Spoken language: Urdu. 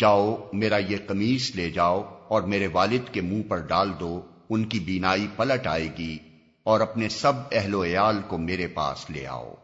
جاؤ، میرا یہ قمیص لے جاؤ اور میرے والد کے منہ پر ڈال دو، ان کی بینائی پلٹ آئے گی اور اپنے سب اہل و عیال کو میرے پاس لے آؤ۔